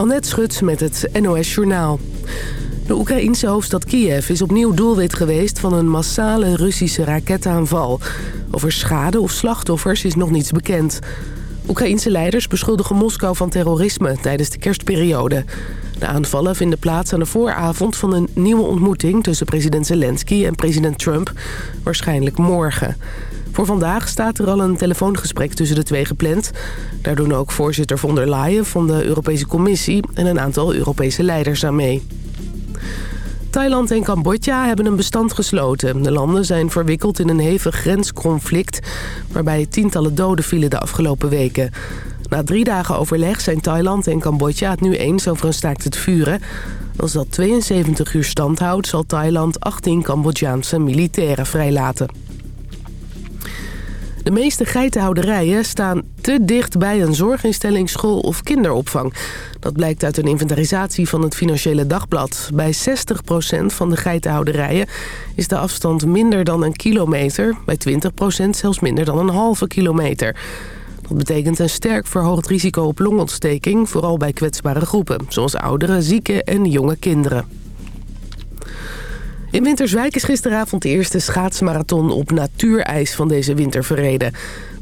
Annette Schut met het NOS Journaal. De Oekraïense hoofdstad Kiev is opnieuw doelwit geweest van een massale Russische raketaanval. Over schade of slachtoffers is nog niets bekend. Oekraïense leiders beschuldigen Moskou van terrorisme tijdens de kerstperiode. De aanvallen vinden plaats aan de vooravond van een nieuwe ontmoeting... tussen president Zelensky en president Trump, waarschijnlijk morgen. Voor vandaag staat er al een telefoongesprek tussen de twee gepland. Daar doen ook voorzitter von der Leyen van de Europese Commissie... en een aantal Europese leiders aan mee. Thailand en Cambodja hebben een bestand gesloten. De landen zijn verwikkeld in een hevig grensconflict... waarbij tientallen doden vielen de afgelopen weken. Na drie dagen overleg zijn Thailand en Cambodja het nu eens over een staakt het vuren. Als dat 72 uur stand houdt, zal Thailand 18 Cambodjaanse militairen vrijlaten. De meeste geitenhouderijen staan te dicht bij een zorginstelling, school of kinderopvang. Dat blijkt uit een inventarisatie van het Financiële Dagblad. Bij 60% van de geitenhouderijen is de afstand minder dan een kilometer. Bij 20% zelfs minder dan een halve kilometer. Dat betekent een sterk verhoogd risico op longontsteking... vooral bij kwetsbare groepen, zoals ouderen, zieken en jonge kinderen. In Winterswijk is gisteravond de eerste schaatsmarathon op natuurijs van deze winter verreden.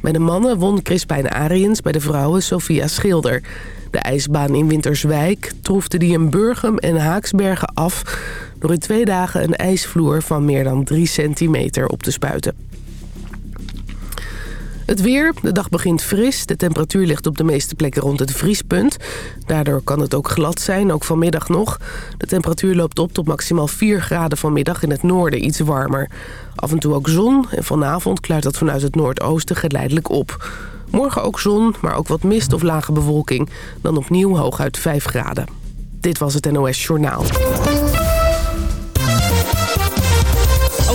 Bij de mannen won Crispijn Ariens, bij de vrouwen Sophia Schilder. De ijsbaan in Winterswijk troefde die in Burgum en Haaksbergen af... door in twee dagen een ijsvloer van meer dan 3 centimeter op te spuiten. Het weer. De dag begint fris. De temperatuur ligt op de meeste plekken rond het vriespunt. Daardoor kan het ook glad zijn, ook vanmiddag nog. De temperatuur loopt op tot maximaal 4 graden vanmiddag in het noorden iets warmer. Af en toe ook zon en vanavond klaart dat vanuit het noordoosten geleidelijk op. Morgen ook zon, maar ook wat mist of lage bewolking. Dan opnieuw hooguit 5 graden. Dit was het NOS Journaal.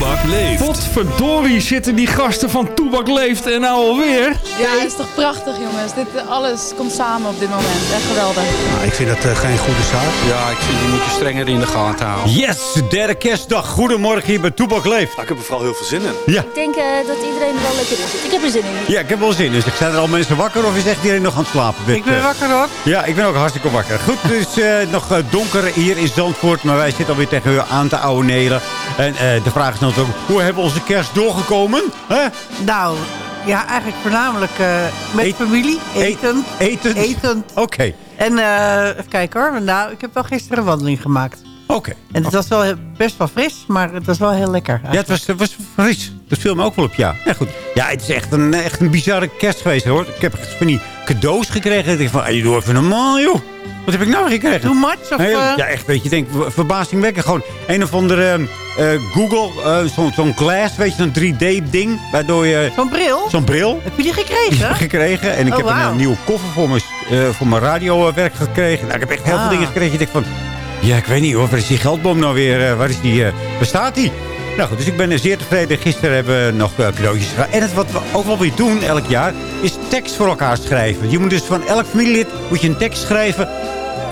Toebak leeft. Potverdorie zitten die gasten van Toebak leeft en nou alweer. Ja, het is toch prachtig jongens. Dit, eh, alles komt samen op dit moment. Echt geweldig. Nou, ik vind dat uh, geen goede zaak. Ja, ik vind die moet je strenger in de gaten houden. Yes, derde kerstdag. Goedemorgen hier bij Toebak leeft. ik heb er vooral heel veel zin in. Ja. Ik denk uh, dat iedereen er wel lekker in zit. Ik heb er zin in. Ja, ik heb wel zin. Dus zijn er al mensen wakker of is echt iedereen nog aan het slapen? Ik ben wakker hoor. Ja, ik ben ook hartstikke wakker. Goed, het is nog donker hier in Zandvoort. Maar wij zitten alweer tegen u aan te ouwenelen. En de vraag is natuurlijk, hoe hebben we onze kerst doorgekomen? Hè? Nou, ja, eigenlijk voornamelijk uh, met Eet- familie. Eten. Eten? Eten. Oké, En uh, even kijken hoor. Nou, ik heb wel gisteren een wandeling gemaakt. oké. En het was wel best wel fris, maar het was wel heel lekker. Ja, het was, het was fris. Dat viel me ook wel op, ja. ja goed. Ja, het is echt een, echt een bizarre kerst geweest, hoor. Ik heb van die cadeaus gekregen. Ik denk van, hey, doe even normaal, joh. Wat heb ik nou gekregen? Too much? Of, Heel- eh? ja, echt, weet je, denk, ver- verbazingwekkend. Gewoon een of andere eh, Google, eh, zo'n zo'n glass, weet je, zo'n 3D-ding. Waardoor je Zo'n bril? zo'n bril Heb je die gekregen? gekregen. En ik Oh, heb een, eh, nieuwe koffer voor mijn, eh, voor mijn radiowerk gekregen. Nou, ik heb echt heel veel Ah. dingen gekregen. Ik denk van, ja, ik weet niet hoor, waar is die geldboom nou weer? eh, waar is die, eh, waar staat die? Nou goed, dus ik ben eh, zeer tevreden. Gisteren hebben we nog eh, cadeautjes gedaan. En het, wat we ook wel weer doen elk jaar, is tekst voor elkaar schrijven. Je moet dus van elk familielid moet je een tekst schrijven.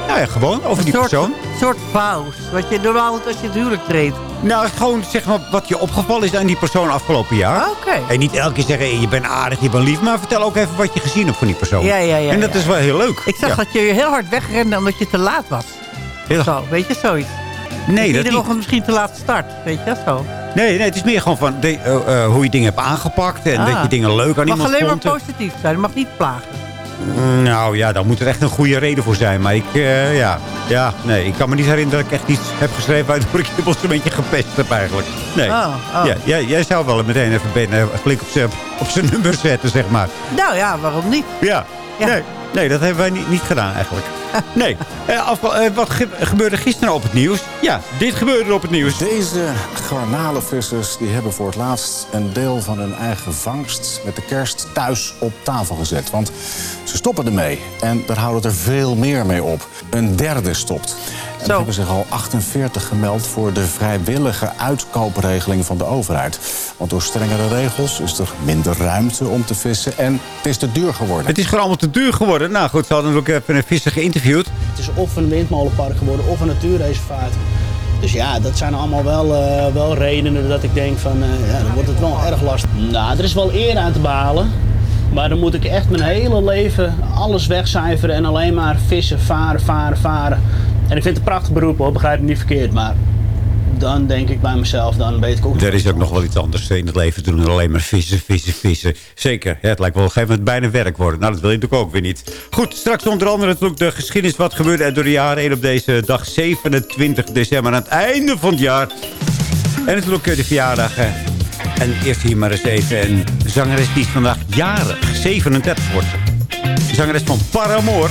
Nou ja, gewoon over die een soort, persoon. soort paus. Wat je normaal doet als je het huwelijk treedt. Nou, gewoon zeg maar wat je opgevallen is aan die persoon afgelopen jaar. Oké. En niet elke keer zeggen, hey, je bent aardig, je bent lief. Maar vertel ook even wat je gezien hebt van die persoon. Ja, ja, ja, En dat ja. is wel heel leuk. Ik zag Ja. dat je heel hard wegrende omdat je te laat was. Heel- Zo, weet je, zoiets. Nee, dat nog misschien te laat start. Weet je, zo. Nee, nee, het is meer gewoon van de, eh, eh, hoe je dingen hebt aangepakt. En Ah. dat je dingen leuk aan Het mag iemand alleen maar vond. positief zijn. Het mag niet plagen. Nou ja, daar moet er echt een goede reden voor zijn. Maar ik, eh, ja, ja, nee, ik kan me niet herinneren dat ik echt iets heb geschreven... waardoor ik iemand een beetje gepest heb eigenlijk. Nee. Oh, oh. Ja, jij, jij zou wel meteen even Ben, eh, flink op zijn op zijn nummer zetten, zeg maar. Nou ja, waarom niet? Ja, Ja. Nee, nee, dat hebben wij niet, niet gedaan eigenlijk. Nee. Eh, eh, wat ge- gebeurde gisteren op het nieuws? Ja, dit gebeurde op het nieuws. Deze garnalenvissers die hebben voor het laatst een deel van hun eigen vangst met de kerst thuis op tafel gezet. Want ze stoppen ermee en daar houden er veel meer mee op. Een derde stopt. En er hebben zich al 48 gemeld voor de vrijwillige uitkoopregeling van de overheid. Want door strengere regels is er minder ruimte om te vissen en het is te duur geworden. Het is gewoon allemaal te duur geworden. Nou goed, ze hadden ook even een visser geïnterviewd. Het is of een windmolenpark geworden of een natuurreservaat. Dus ja, dat zijn allemaal wel, eh, wel redenen dat ik denk van, eh, ja, dan wordt het wel erg lastig. Nou, er is wel eer aan te behalen. Maar dan moet ik echt mijn hele leven alles wegcijferen en alleen maar vissen, varen, varen, varen. En ik vind het een prachtig beroep hoor, begrijp me niet verkeerd. Maar dan denk ik bij mezelf, dan weet ik ook Er is ook nog wel iets anders in het leven doen dan alleen maar vissen, vissen, vissen. Zeker, het lijkt wel op een gegeven moment bijna werk worden. Nou, dat wil je natuurlijk ook weer niet. Goed, straks onder andere natuurlijk de geschiedenis wat gebeurde er door de jaren heen op deze dag 27 december aan het einde van het jaar. En natuurlijk eh, de verjaardag. eh. En eerst hier maar eens even een zangeres die vandaag jarig, 37 wordt ze. Zangeres van Paramore.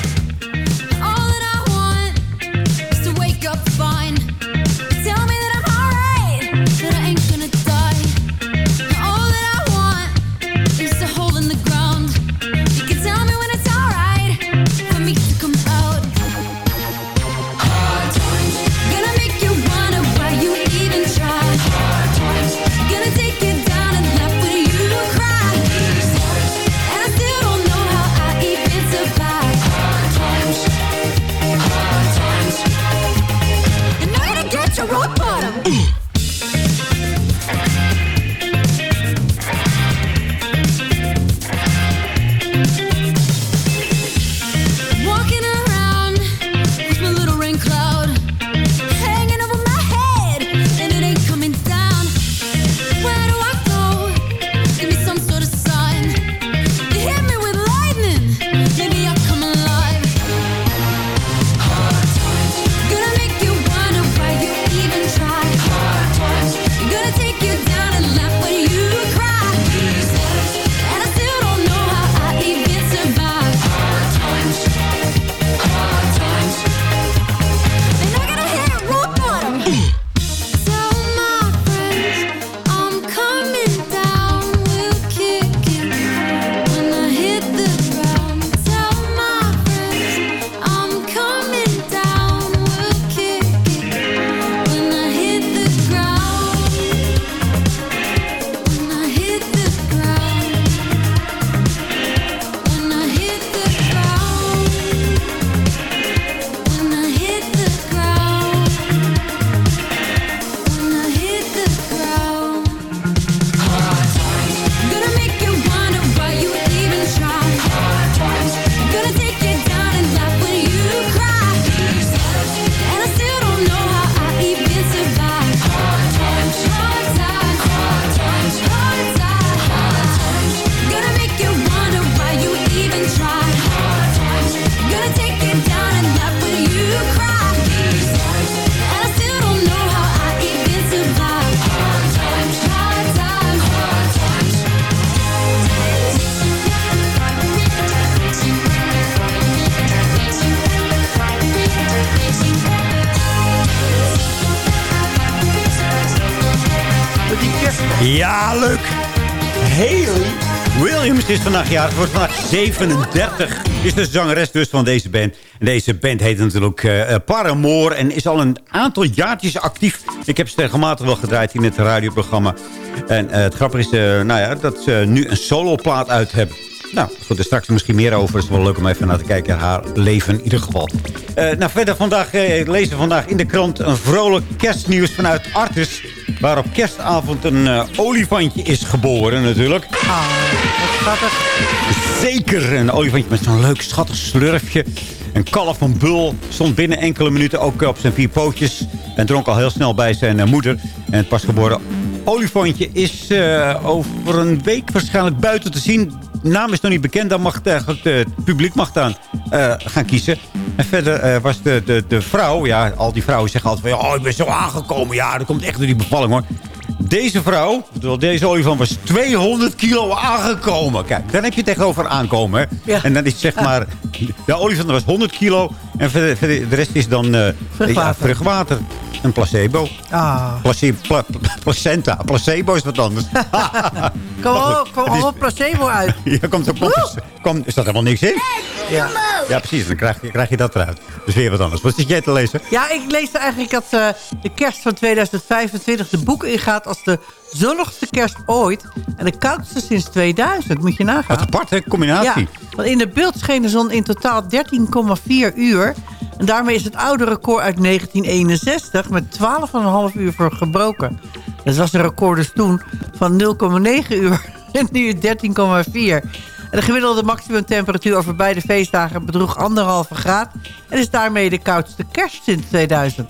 Vandaag jarig. Wordt vandaag 37. Is de zangeres dus van deze band. Deze band heet natuurlijk eh, eh, Paramore. En is al een aantal jaartjes actief. Ik heb ze regelmatig wel gedraaid in het radioprogramma. En eh, het grappige is nou ja, dat ze nu een soloplaat uit hebben. Nou, goed, er straks misschien meer over. Het is wel leuk om even naar te kijken. Haar leven in ieder geval. Nou, verder vandaag lezen we vandaag in de krant een vrolijk kerstnieuws vanuit Artis. Waar op kerstavond een eh, olifantje is geboren natuurlijk. Zeker een olifantje met zo'n leuk schattig slurfje. Een kalf van Bul stond binnen enkele minuten ook op zijn vier pootjes. En dronk al heel snel bij zijn eh, moeder. En het pasgeboren olifantje is eh, over een week waarschijnlijk buiten te zien. De naam is nog niet bekend. Dan mag het, het publiek mag dan gaan kiezen. En verder eh, was de, de, de vrouw... Ja, al die vrouwen zeggen altijd van... Oh, ik ben zo aangekomen. Ja, dat komt echt door die bevalling hoor. Deze vrouw, deze olifant was 200 kilo aangekomen. Kijk, dan heb je tegenover aankomen. Hè? En dan is zeg maar, de olifant was 100 kilo En voor de, voor de, de rest is dan eh, Vruchtwater. Ja, vruchtwater. Een placebo. Ah. Placebo, pla- placenta. Placebo is wat anders. Kom op, goed, kom is- op, placebo uit. Hier komt er komt, Er staat helemaal niks in. Ja. Ja, precies. Dan krijg je, krijg je dat eruit. Dus weer wat anders. Wat zit jij te lezen? Ja, ik lees eigenlijk dat eh, de kerst van 2025 de boek ingaat als de zonnigste kerst ooit. En de koudste sinds 2000, moet je nagaan. Wat apart, hè? Combinatie. Ja, want in de beeld scheen de zon in totaal 13,4 uur. En daarmee is het oude record uit 1961 met 12,5 uur voor gebroken. Dat was een record dus toen van 0,9 uur en nu 13,4. En de gemiddelde maximumtemperatuur over beide feestdagen bedroeg anderhalve graad. En is daarmee de koudste kerst sinds 2000.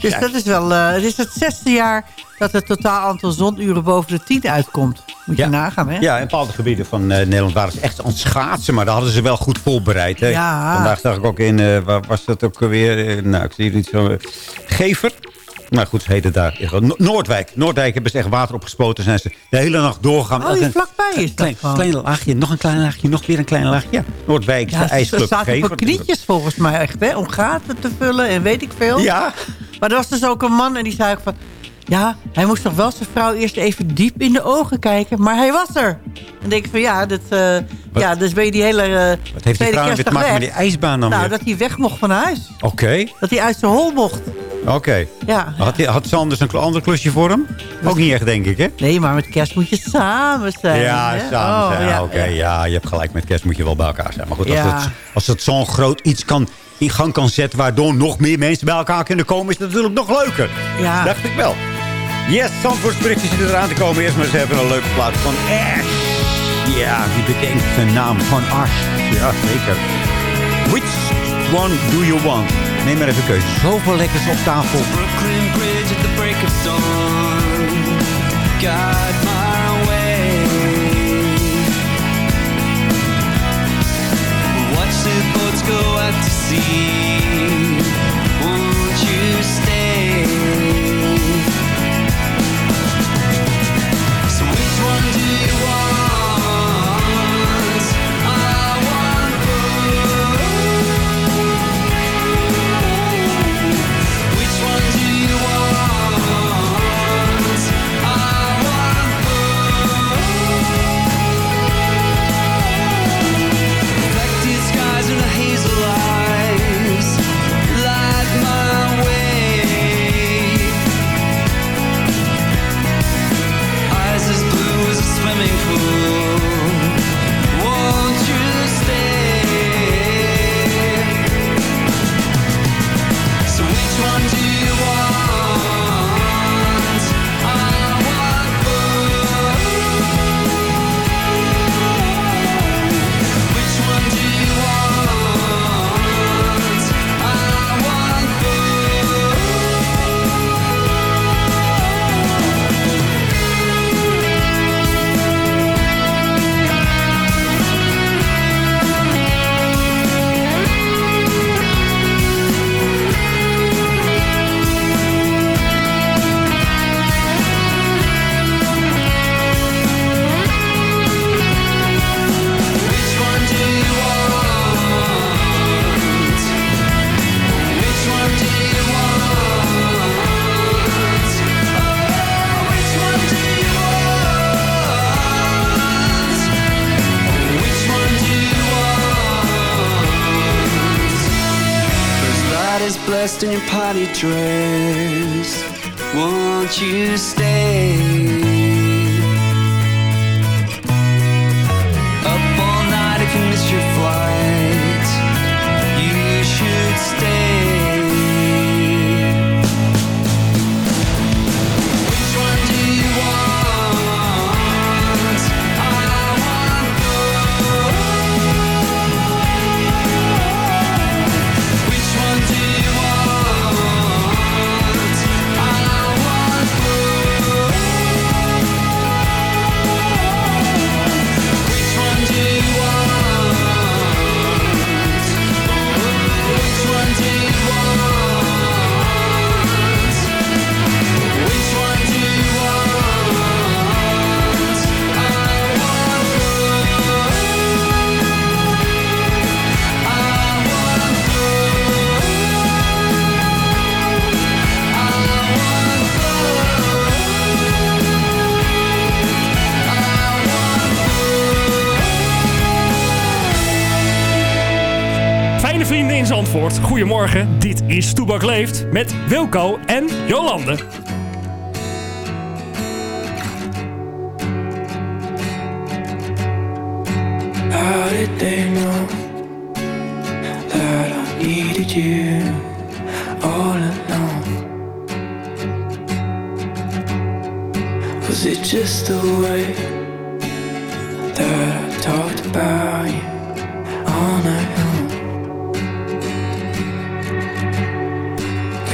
Dus dat is wel, eh, het is het zesde jaar dat het totaal aantal zonuren boven de 10 uitkomt. Moet je nagaan, hè? Ja, in bepaalde gebieden van eh, Nederland waren ze echt aan het schaatsen. Maar daar hadden ze wel goed voorbereid. Hè? Ja. Vandaag zag ik ook in, eh, waar was dat ook weer? Nou, ik zie zo. eh, Gever. Nou goed, ze heten daar. No- Noordwijk. Noordwijk hebben ze echt water opgespoten. Zijn ze de hele nacht doorgegaan. Oh, hier vlakbij is klein, gewoon. klein laagje, nog een klein laagje, nog weer een klein laagje. Ja, Noordwijk, Ja, ze ijsclub Gever. hun knietjes volgens mij echt, hè? Om gaten te vullen en weet ik veel. Ja. Maar er was dus ook een man en die zei ook van... Ja, hij moest toch wel zijn vrouw eerst even diep in de ogen kijken. Maar hij was er. En denk ik van ja, dat, eh, ja dus ben je die hele uh, Wat heeft die vrouw weer te maken met die ijsbaan dan Nou, weer? dat hij weg mocht van huis. Oké, Dat hij uit zijn hol mocht. Oké. Ja. Had, had Sanders een ander klusje voor hem? Ook niet echt, denk ik, hè? Nee, maar met kerst moet je samen zijn. Ja, hè? samen Oh, zijn. ja. Oké, ja, je hebt gelijk. Met kerst moet je wel bij elkaar zijn. Maar goed, als, het, als het zo'n groot iets kan, in gang kan zetten... waardoor nog meer mensen bij elkaar kunnen komen... is het natuurlijk nog leuker. Ja. Dacht ik wel. Yes, Zandvoortsberichtjes zitten eraan te komen. Eerst maar eens even een leuke plaat van Ash. Ja, wie bedenkt zijn naam van Ash? Ja, zeker. Which one do you want? Neem maar even keuze. Zoveel lekkers op tafel. Brooklyn Bridge at the break of dawn. Guide my way. Watch the boats go out to sea. Vrienden in Zandvoort. Goedemorgen, dit is Toebak Leeft met Wilco en Jolande. How did they know that I needed you all alone? Was it just the way that I talked about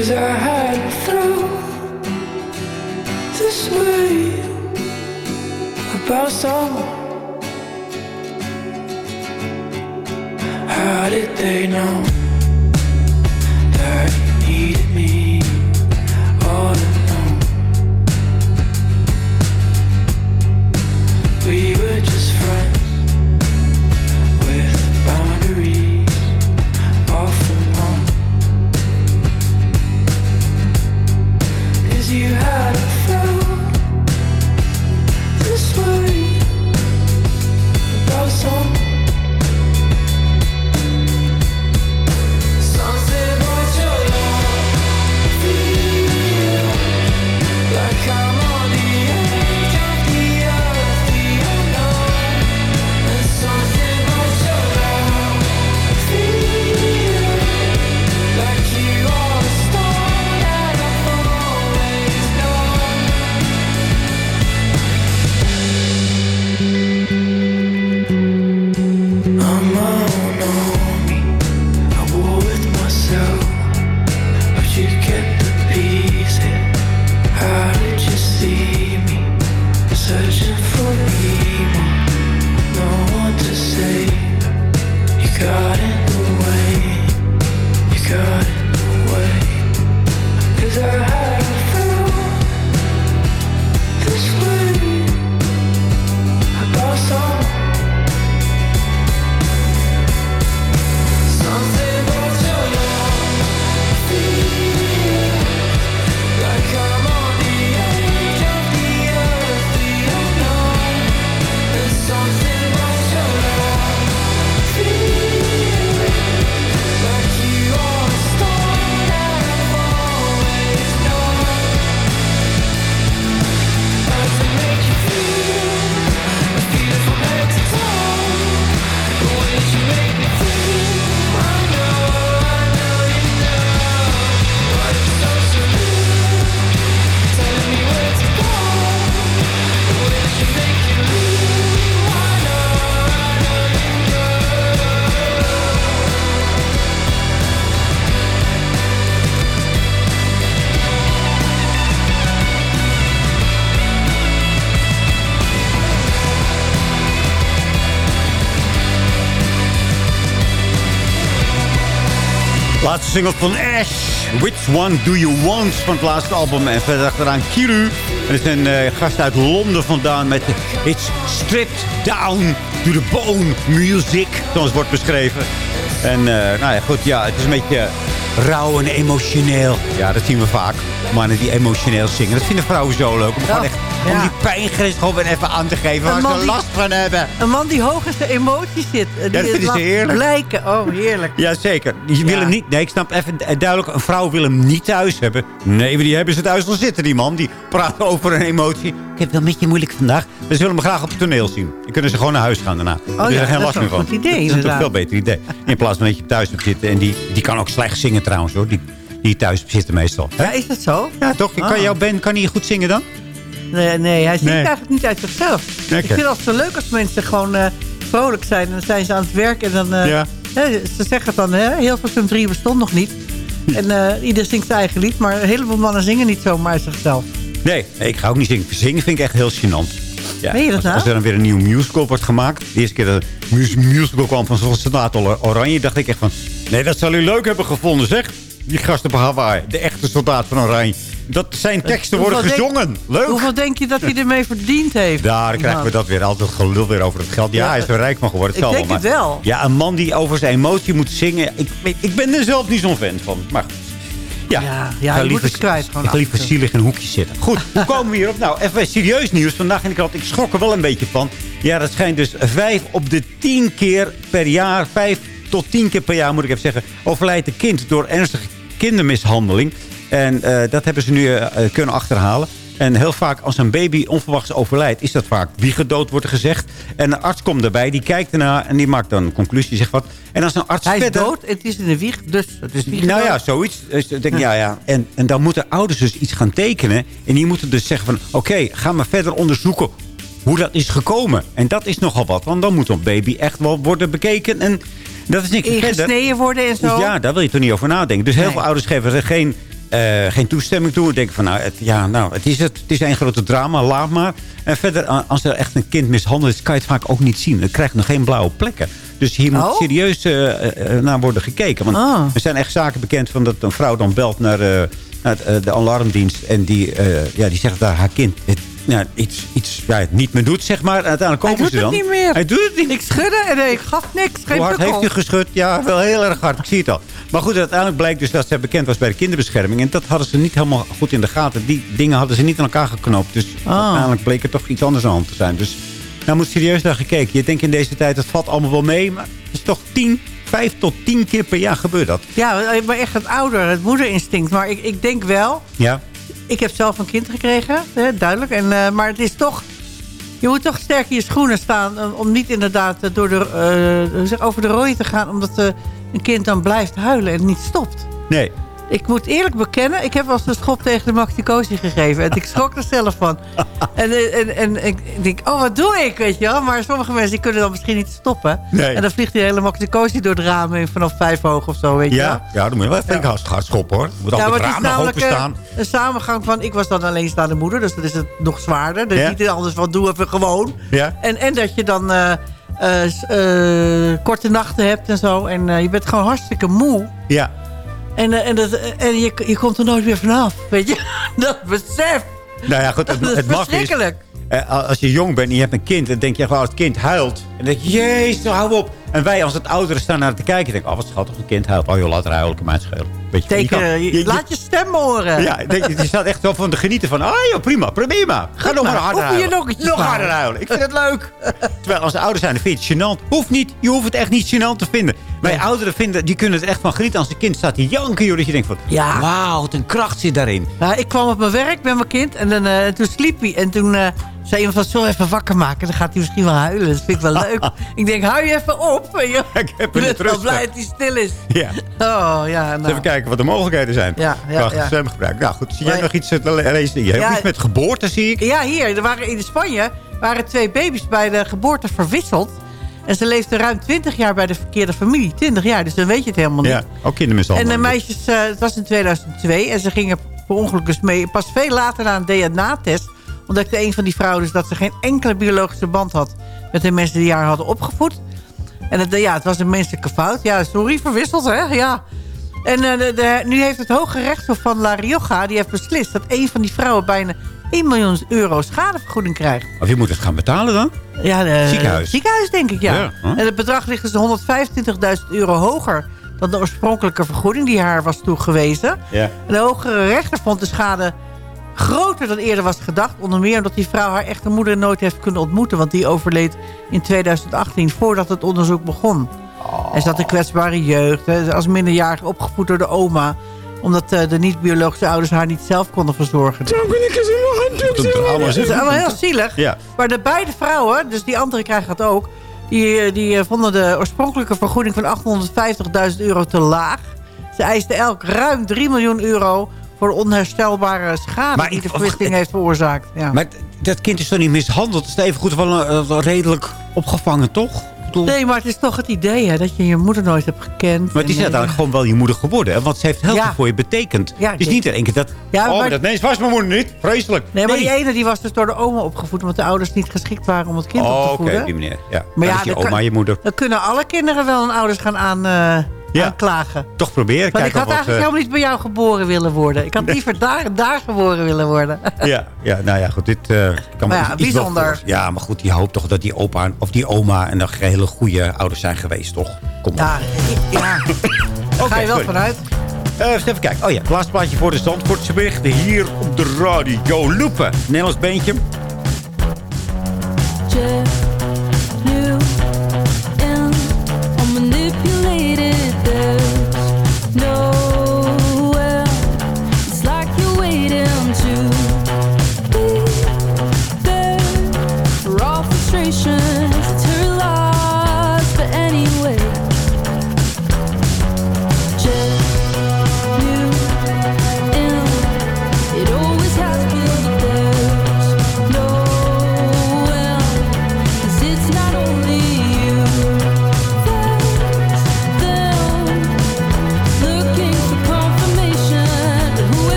Cause I hadn't felt this way about someone. How did they know Single van Ash. Which one do you want? Van het laatste album. En verder achteraan Kiru. Er is een eh, gast uit Londen vandaan met It's stripped down to the bone music. Zoals wordt beschreven. En eh, nou ja, goed. Ja, het is een beetje rauw en emotioneel. Ja, dat zien we vaak. Mannen die emotioneel zingen. Dat vinden vrouwen zo leuk. Om gewoon echt om die pijngrens gewoon weer even aan te geven. Waar Een ze last van hebben. Een man die hoog in zijn emoties zit. eh, Die dat ze heerlijk. Blijken. Oh, heerlijk. Jazeker. Die wil hem niet. Nee, ik snap even duidelijk. Een vrouw wil hem niet thuis hebben. Nee, maar die hebben ze thuis al zitten, die man. Die praat over een emotie. Ik heb het wel een beetje moeilijk vandaag. We zullen hem graag op het toneel zien. Dan kunnen ze gewoon naar huis gaan daarna. Dan ja, is er geen dat last is meer van. een goed idee, dat is een inderdaad. veel beter idee. In plaats van dat je thuis hebt zitten. En die, die kan ook slecht zingen trouwens hoor. Die, die thuis zitten meestal. Hè? Ja, is dat zo? Ja, toch? Kan Ah. jouw Ben kan hij goed zingen dan? Nee, nee hij zingt Nee. eigenlijk niet uit zichzelf. Lekker. Ik vind het altijd zo leuk als mensen gewoon eh, vrolijk zijn. En dan zijn ze aan het werk en dan... eh, Ja. hè, ze zeggen het dan, hè, heel veel 3 bestond nog niet. En eh ieder zingt zijn eigen lied. Maar een heleboel mannen zingen niet zomaar uit zichzelf. Nee, ik ga ook niet zingen. Zingen vind ik echt heel gênant. Ja, Meen je dat als, nou? als er dan weer een nieuwe musical wordt gemaakt. De eerste keer dat de mus- musical kwam van Soldaat Oranje... dacht ik echt van... Nee, dat zal u leuk hebben gevonden, zeg. Die gast op Hawaii. De echte soldaat van Oranje. Dat zijn teksten worden denk- gezongen. Leuk. Hoeveel denk je dat hij ermee verdiend heeft? Daar krijgen we dat weer altijd gelul weer over het geld. Ja, Ja, hij is er rijk van geworden. ik denk het wel. Ja, een man die over zijn emotie moet zingen. Ik, ik, ben er zelf niet zo'n fan van. Maar ja, ja, ik je ga moet het kwijt gewoon Ik ga liever zielig in een hoekje zitten. Goed, hoe komen we hierop? Nou, even serieus nieuws. Vandaag in de krant. Ik schrok er wel een beetje van. Ja, dat schijnt dus vijf op de tien keer per jaar... vijf tot tien keer per jaar, moet ik even zeggen... overlijdt een kind door ernstige kindermishandeling. En eh, dat hebben ze nu eh, eh, kunnen achterhalen. En heel vaak als een baby onverwachts overlijdt... is dat vaak wiegedood, wordt er gezegd. En een arts komt erbij, die kijkt ernaar... en die maakt dan een conclusie, zegt wat. En als een arts Hij is verder... dood, het is in de wieg, dus het is niet Nou ja, zoiets. Dus ik denk, ja, ja. En, en dan moeten ouders dus iets gaan tekenen. En die moeten dus zeggen van... oké, ga maar verder onderzoeken hoe dat is gekomen. En dat is nogal wat. Want dan moet een baby echt wel worden bekeken. En dat is niks verder. Ingesneden worden en zo. Ja, daar wil je toch niet over nadenken. Dus heel Nee. veel ouders geven er geen, eh, geen toestemming toe. Denken van, nou, het, ja, nou het, is het, het is een grote drama, laat maar. En verder, als er echt een kind mishandeld is... kan je het vaak ook niet zien. Dan krijgt nog geen blauwe plekken. Dus hier moet Oh. serieus eh, eh, naar worden gekeken. Want Ah. er zijn echt zaken bekend van dat een vrouw dan belt naar, naar de alarmdienst. En die, ja, die zegt dat haar kind nou, iets, iets ja, het niet meer doet, zeg maar. Uiteindelijk Hij komen doet ze het dan. niet meer. Hij doet het niet Ik schudde en nee, ik gaf niks. Geen hoe hard heeft u geschud? Ja, wel heel erg hard. Ik zie het al. Maar goed, uiteindelijk blijkt dus dat ze bekend was bij de kinderbescherming. En dat hadden ze niet helemaal goed in de gaten. Die dingen hadden ze niet aan elkaar geknoopt. Dus Ah. uiteindelijk bleek er toch iets anders aan de hand te zijn. Dus nou moet serieus naar gekeken. Je denkt in deze tijd, het valt allemaal wel mee. Maar het is toch tien, vijf tot tien keer per jaar gebeurt dat. Ja, maar echt het ouder, het moederinstinct. Maar ik, ik denk wel... Ja. Ik heb zelf een kind gekregen, hè, duidelijk. En, eh, maar het is toch... Je moet toch sterk in je schoenen staan... eh, om niet inderdaad eh, door de, over de rooi te gaan... omdat een kind dan blijft huilen en niet stopt. Nee. Ik moet eerlijk bekennen, ik heb eens een schop tegen de maxicosi gegeven. En ik schrok er zelf van. En, eh, en, en ik denk, oh, wat doe ik, weet je wel? Maar sommige mensen die kunnen dan misschien niet stoppen. Nee. En dan vliegt die hele maxicosi door het raam heen vanaf vijf hoog of zo, weet je wel? Ja, ja, dan moet je wel even hard, hard schoppen hoor. Moet Ja, altijd maar het raam nog eh, openstaan. een samengang van... Ik was dan alleenstaande moeder, dus dat is het nog zwaarder. Dus Ja. niet anders van, doe even gewoon. Ja. En, en dat je dan eh, korte nachten hebt en zo. En je bent gewoon hartstikke moe. Ja. En, eh, en, dat, en je, je komt er nooit weer vanaf, weet je. Dat besef. Nou ja, goed, het, Dat is het is... verschrikkelijk. eh, als je jong bent en je hebt een kind... dan denk je gewoon, als het kind huilt... en dan denk je, jezus, hou op. En wij als het ouderen staan naar te kijken... denken, oh, wat schattig, een kind huilt. Oh joh, laat het huilen, kan mij schelen. Weet je, je laat je stem horen. Ja, denk je, staat echt wel van te genieten van... ah joh, prima, prima. Ga nog maar maar, harder hoef je huilen. nog nog harder huilen. huilen. Ik vind het leuk. Terwijl als de ouders zijn, dan vind je het gênant. Hoeft niet. Je hoeft het echt niet gênant te vinden. Wij ouderen vinden, die kunnen het echt van genieten. Als een kind staat te janken, joh. Dat je denkt van, Ja. wauw, wat een kracht zit daarin. Ja, ik kwam op mijn werk met mijn kind en dan, eh, toen sliep hij. En toen eh, zei iemand van, we even wakker maken? Dan gaat hij misschien wel huilen. Dat vind ik wel leuk. ik denk, hou je even op. je. Ik heb net wel blij dat hij stil is. Ja. Oh, ja, Dus nou. even kijken wat de mogelijkheden zijn. Ja, ja, ja. stemgebruik. Nou goed, zie jij Maar- nog iets te lezen? Je hebt Ja. iets met geboorte, zie ik. Ja, hier. Er waren in Spanje waren twee baby's bij de geboorte verwisseld. En ze leefden ruim 20 jaar bij de verkeerde familie. 20 jaar, dus dan weet je het helemaal niet. Ja, ook kindermishandeling. En de meisjes, eh, het was in 2002 en ze gingen per ongeluk dus mee. Pas veel later na een DNA-test ontdekte een van die vrouwen dus dat ze geen enkele biologische band had met de mensen die haar hadden opgevoed. En het, ja, het was een menselijke fout. Ja, sorry, verwisseld hè, ja. En eh, de, de- nu heeft het Hoge Rechtshof van La Rioja, die heeft beslist dat een van die vrouwen bijna 1 miljoen euro schadevergoeding krijgt. Of je moet het gaan betalen dan? Ja, de, Ziekenhuis. Ziekenhuis, denk ik, ja. Ja, huh? En het bedrag ligt dus 125.000 euro hoger dan de oorspronkelijke vergoeding die haar was toegewezen. Ja. En de hogere rechter vond de schade groter dan eerder was gedacht. Onder meer omdat die vrouw haar echte moeder nooit heeft kunnen ontmoeten. Want die overleed in 2018 voordat het onderzoek begon. En ze had een kwetsbare jeugd. Als minderjarige opgevoed door de oma omdat eh, de niet-biologische ouders haar niet zelf konden verzorgen. Wat een drama, Dat zeg. is allemaal heel zielig. Ja. Maar de beide vrouwen, dus die andere krijgen dat ook... die, eh, die eh, vonden de oorspronkelijke vergoeding van 850.000 euro te laag. Ze eisten elk ruim 3 miljoen euro... voor de onherstelbare schade Maar die ik- de verwisseling heeft veroorzaakt. Ja. Maar dat kind is toch niet mishandeld? Het is even goed wel wel redelijk opgevangen, toch? Bedoel- Nee, maar het is toch het idee hè, dat je je moeder nooit hebt gekend. Maar het is uiteindelijk gewoon wel je moeder geworden. Hè? Want ze heeft heel Ja. voor je betekend. Ja, het is niet in één keer dat... Ja, oh, maar- dat was mijn moeder niet. Vreselijk. Nee, maar die ene die was dus door de oma opgevoed... omdat de ouders niet geschikt waren om het kind op Oh, te oké, voeden. die meneer. Ja. Maar ja, dat is je oma, kan- je moeder. Dan kunnen alle kinderen wel hun ouders gaan aan, eh, Ja. aanklagen. Toch proberen. Want ik had eigenlijk eh, helemaal niet bij jou geboren willen worden. Ik had liever daar daar geboren willen worden. Ja, ja, nou ja, goed. Dit eh, kan Maar ja, iets bijzonder. Ja, maar goed, je hoopt toch dat die opa of die oma... en nog hele goede ouders zijn geweest, toch? Kom op. Ja, ja. Daar ga je wel sorry. vanuit. Eh, even kijken. Oh ja, het laatste plaatje voor de Zandvoortse berichten. Hier op de radio. Loepen. Nederlands beentje. Jeff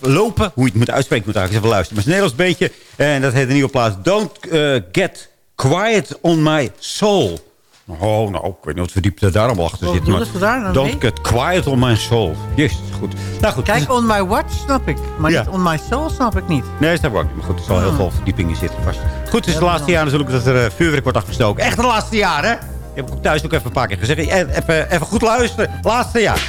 of lopen, hoe je het moet uitspreken, moet eigenlijk even luisteren. Maar het is een Nederlands beetje. En dat heet een nieuwe plaats. Don't eh, get quiet on my soul. Oh, nou, ik weet niet wat verdiepte daar allemaal achter Wat zit. daar dan Don't mee? get quiet on my soul. Jezus, goed. Nou goed. Kijk, on my watch snap ik. Maar Ja. niet on my soul snap ik niet. Nee, snap ik ook niet. Maar goed, er zal heel Ah. veel verdiepingen zitten vast. Goed, het is de laatste dan. jaar natuurlijk dat er eh, vuurwerk wordt afgestoken. Echt de laatste jaar, hè? Heb ik ook thuis ook even een paar keer gezegd. Eh, Even, even goed luisteren. Laatste jaar.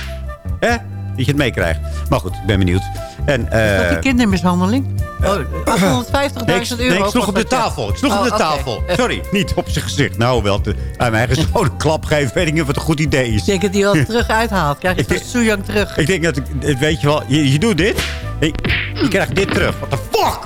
Hè? Dat je het meekrijgt. Maar goed, ik ben benieuwd. En, Is dat eh die kindermishandeling? Oh, 850.000 Nee, ik, euro. nee, ik sloeg op de dat, ja. tafel. Ik sloeg Oh, op de tafel. Sorry, niet op zijn gezicht. Nou, wel te, aan mijn eigen zoon klap geven. Weet ik niet of het een goed idee is. Ik denk dat hij wel terug uithaalt. Krijg je Ik Suyang terug. Ik denk dat ik, weet je wel, je, je doet dit. Je, je krijgt dit terug. What the fuck?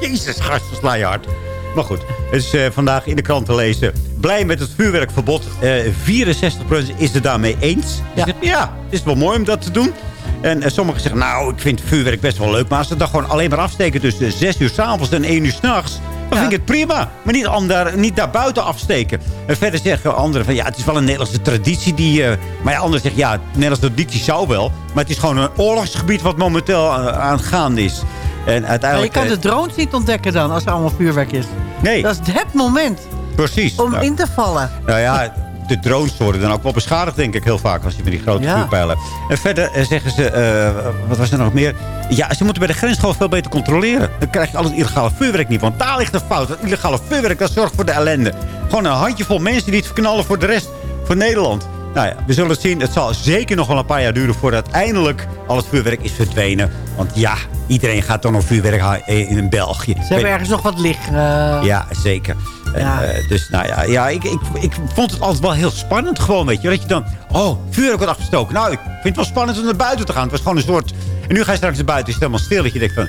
Jezus, gast, sla je hard. Maar goed, het is eh, vandaag in de krant te lezen. Blij met het vuurwerkverbod. Eh 64% is het daarmee eens. Ja. ja, het is wel mooi om dat te doen. En eh, sommigen zeggen, nou, ik vind vuurwerk best wel leuk. Maar als ze dat gewoon alleen maar afsteken tussen 6 uur s'avonds en 1 uur s'nachts... dan Ja. vind ik het prima. Maar niet, daar, niet daar buiten afsteken. En verder zeggen anderen van, ja, het is wel een Nederlandse traditie. Die, eh, maar ja, anderen zeggen, ja, Nederlandse traditie zou wel. Maar het is gewoon een oorlogsgebied wat momenteel eh, aan het gaan is. En Maar je uiteindelijk... kan de drones niet ontdekken dan, als er allemaal vuurwerk is. nee, Dat is het moment precies. om Nou, in te vallen. nou ja, de drones worden dan ook wel beschadigd, denk ik, heel vaak. Als je met die grote Ja. vuurpijlen hebt. En verder eh, zeggen ze, eh, wat was er nog meer? Ja, ze moeten bij de grens gewoon veel beter controleren. Dan krijg je al het illegale vuurwerk niet. Want daar ligt de fout. Het illegale vuurwerk, dat zorgt voor de ellende. Gewoon een handjevol mensen die het verknallen voor de rest van Nederland. Nou ja, we zullen het zien. Het zal zeker nog wel een paar jaar duren voordat uiteindelijk al het vuurwerk is verdwenen. Want ja, iedereen gaat dan nog vuurwerk halen in België. Ze hebben ergens nog wat eh. Ja, zeker. En, Ja. eh, dus nou ja, ja ik, ik, ik vond het altijd wel heel spannend gewoon, weet je. Dat je dan, oh, vuurwerk wordt afgestoken. Nou, ik vind het wel spannend om naar buiten te gaan. Het was gewoon een soort... En nu ga je straks naar buiten, is het helemaal stil. Dat je denkt van,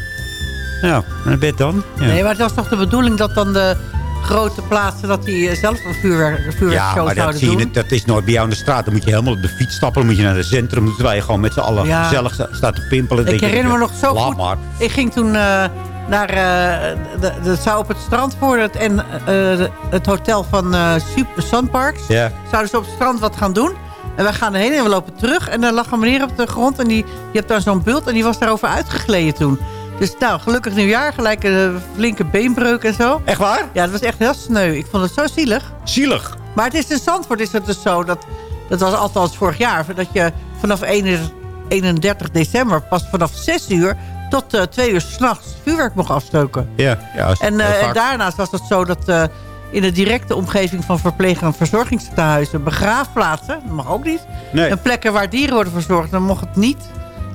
nou, naar bed dan. Ja. Nee, maar het was toch de bedoeling dat dan de grote plaatsen... dat die eh, zelf een vuurwerk, Ja, vuurwerkshow maar dat, zouden zie je, doen? niet. dat is nooit bij jou in de straat. Dan moet je helemaal op de fiets stappen. Dan moet je naar het centrum. Terwijl je gewoon met z'n allen Ja. gezellig sta- staat te pimpelen. Ik herinner me nog zo goed. maar. Ik ging toen eh, naar... eh, de, de, het zou op het strand worden. Het, en eh, het hotel van eh Super Sunparks. Ja. Zouden ze op het strand wat gaan doen. En wij gaan erheen en we lopen terug. En er lag een meneer op de grond. En die, die hebt daar zo'n bult. En die was daarover uitgegleden toen. Dus nou, gelukkig nieuwjaar. Gelijk een flinke beenbreuk en zo. Echt waar? Ja, het was echt heel sneu. Ik vond het zo zielig. Zielig. Maar het is in Zandvoort is het dus zo dat... Dat was althans vorig jaar. Dat je vanaf 31 31 december pas vanaf 6 uur tot eh 2 uur s'nachts vuurwerk mocht afstoken. Ja, ja. En, vaak. daarnaast was het zo dat in de directe omgeving van verpleeg- en verzorgingstehuizen... begraafplaatsen, dat mag ook niet. Nee. En plekken waar dieren worden verzorgd, dan mocht het niet.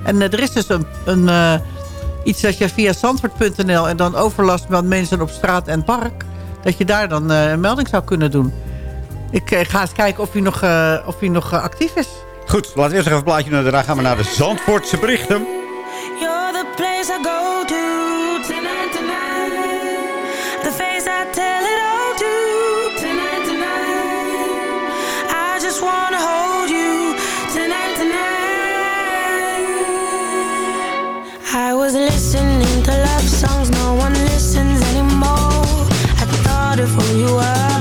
En er is dus een, een, iets dat je via zandvoort.nl... en dan overlast met mensen op straat en park... dat je daar dan een melding zou kunnen doen. Ik ga eens kijken of hij nog, of hij nog actief is. Goed, laten we eerst even een plaatje. Daarna gaan we naar de Zandvoortse berichten. The place I go to tonight, tonight. The face I tell it all to tonight, tonight. I just wanna hold you tonight, tonight. I was listening to love songs no one listens anymore. I thought of who you were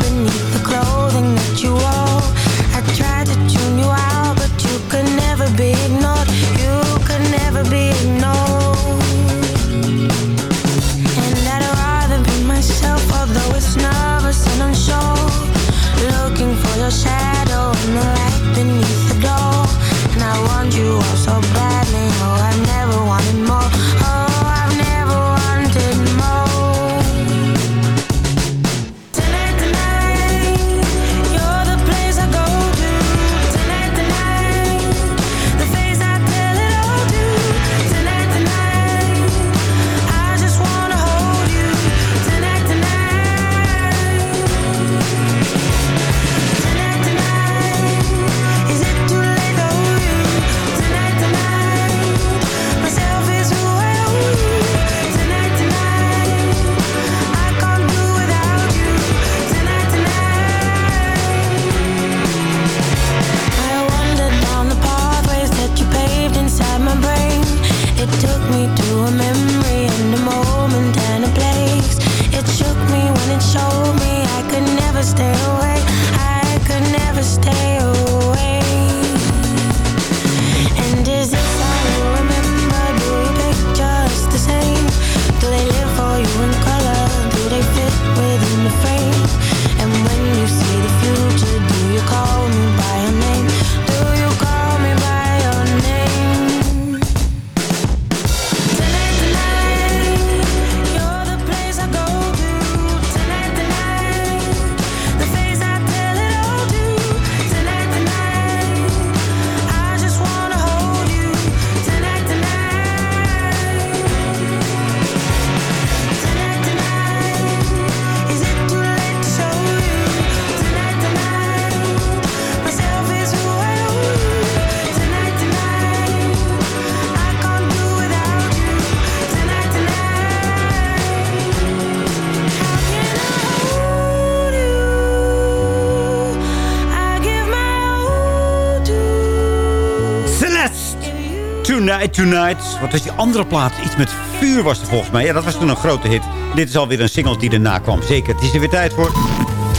Tonight, Tonight. Wat was die andere plaat? Iets met vuur was er volgens mij. Ja, dat was toen een grote hit. Dit is alweer een single die erna kwam. Zeker, het is er weer tijd voor.